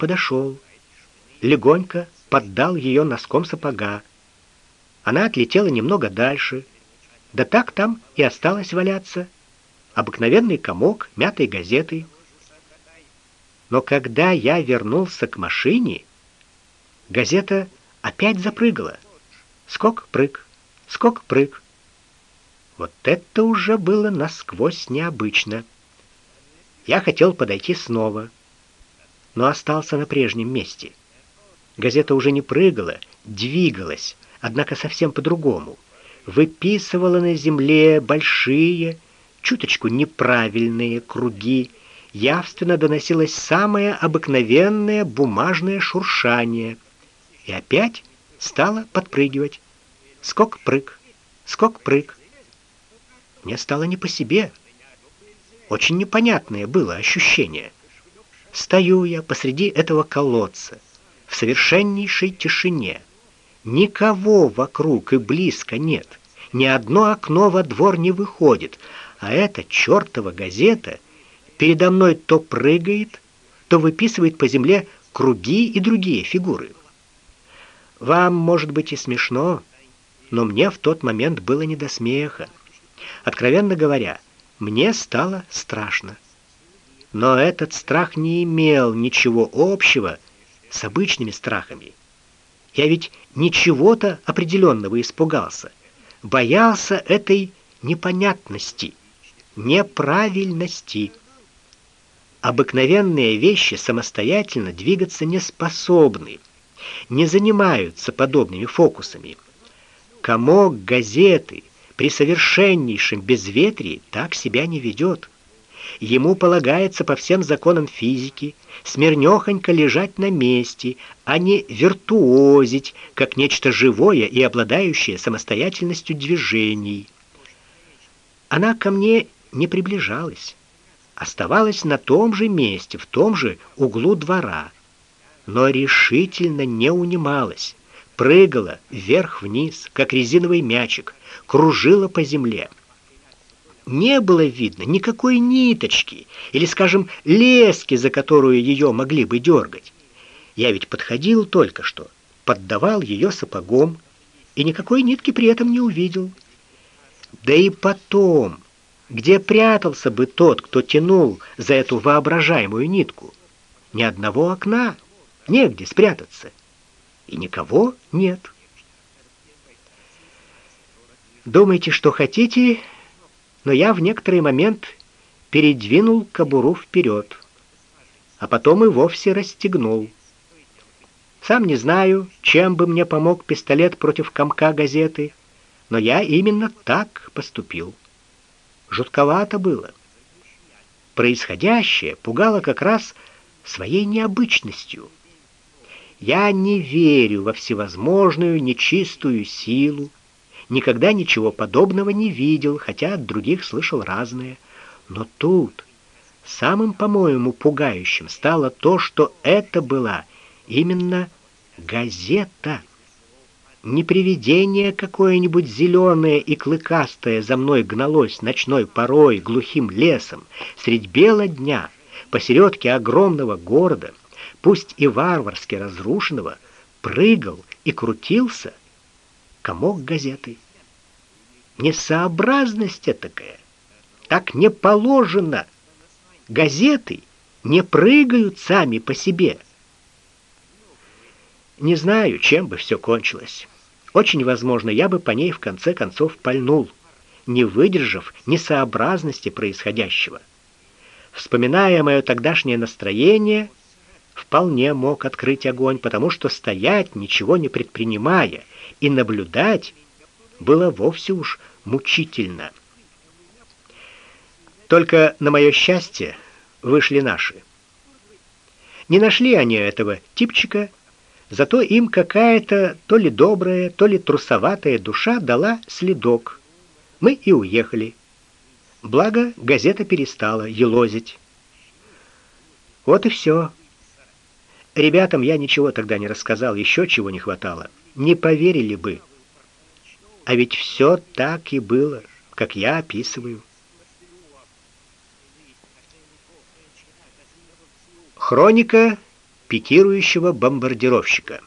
подошел, легонько поддал ее носком сапога. Она отлетела немного дальше, да так там и осталась валяться. Обыкновенный комок мятой газеты. Но когда я вернулся к машине, газета опять запрыгала. Скок-прыг, скок-прыг. Вот это уже было насквозь необычно. Я хотел подойти снова, но остался на прежнем месте. Газета уже не прыгала, двигалась, однако совсем по-другому. Выписывала на земле большие, чуточку неправильные круги, явственно доносилось самое обыкновенное бумажное шуршание. И опять стала подпрыгивать. Скок-прыг, скок-прыг. Мне стало не по себе. Очень непонятное было ощущение. Стою я посреди этого колодца, в совершеннейшей тишине. Никого вокруг и близко нет. Ни одно окно во двор не выходит, а эта чертова газета передо мной то прыгает, то выписывает по земле круги и другие фигуры. Вам, может быть, и смешно, но мне в тот момент было не до смеха. Откровенно говоря, мне стало страшно. Но этот страх не имел ничего общего с обычными страхами. Я ведь ничего-то определенного испугался. Боялся этой непонятности, неправильности. Обыкновенные вещи самостоятельно двигаться не способны не занимаются подобными фокусами. Комок газеты при совершеннейшем безветрии так себя не ведет. Ему полагается по всем законам физики смирнёхонько лежать на месте, а не виртуозить, как нечто живое и обладающее самостоятельностью движений. Она ко мне не приближалась, оставалась на том же месте, в том же углу двора но решительно не унималась, прыгала вверх-вниз, как резиновый мячик, кружила по земле. Не было видно никакой ниточки или, скажем, лески, за которую ее могли бы дергать. Я ведь подходил только что, поддавал ее сапогом и никакой нитки при этом не увидел. Да и потом, где прятался бы тот, кто тянул за эту воображаемую нитку? Ни одного окна негде спрятаться, и никого нет. Думайте, что хотите, но я в некоторый момент передвинул кобуру вперед, а потом и вовсе расстегнул. Сам не знаю, чем бы мне помог пистолет против комка газеты, но я именно так поступил. Жутковато было. Происходящее пугало как раз своей необычностью. Я не верю во всевозможную нечистую силу, никогда ничего подобного не видел, хотя от других слышал разное. Но тут самым, по-моему, пугающим стало то, что это была именно газета. Не привидение какое-нибудь зеленое и клыкастое за мной гналось ночной порой глухим лесом средь бела дня посередке огромного города пусть и варварски разрушенного, прыгал и крутился комок газеты. Несообразность такая. Так не положено. Газеты не прыгают сами по себе. Не знаю, чем бы все кончилось. Очень возможно, я бы по ней в конце концов пальнул, не выдержав несообразности происходящего. Вспоминая мое тогдашнее настроение, вполне мог открыть огонь, потому что стоять, ничего не предпринимая, и наблюдать было вовсе уж мучительно. Только на мое счастье вышли наши. Не нашли они этого типчика, зато им какая-то то ли добрая, то ли трусоватая душа дала следок. Мы и уехали. Благо, газета перестала елозить. Вот и все. Ребятам я ничего тогда не рассказал, еще чего не хватало. Не поверили бы. А ведь все так и было, как я описываю. Хроника пикирующего бомбардировщика.